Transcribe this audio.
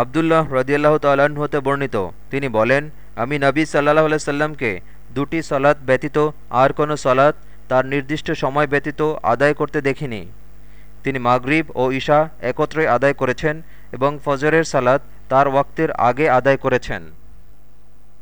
আবদুল্লাহ রদিয়াল্লাহ তাল্লাহ্ন হতে বর্ণিত। তিনি বলেন, আমি নবী সাল্লাহ আলাইসাল্লামকে দুটি সলাৎ ব্যতীত আর কোনো সলাৎ তার নির্দিষ্ট সময় ব্যতীত আদায় করতে দেখিনি। তিনি মাগরিব ও ঈশা একত্রে আদায় করেছেন এবং ফজরের সালাত তার ওয়াক্তের আগে আদায় করেছেন।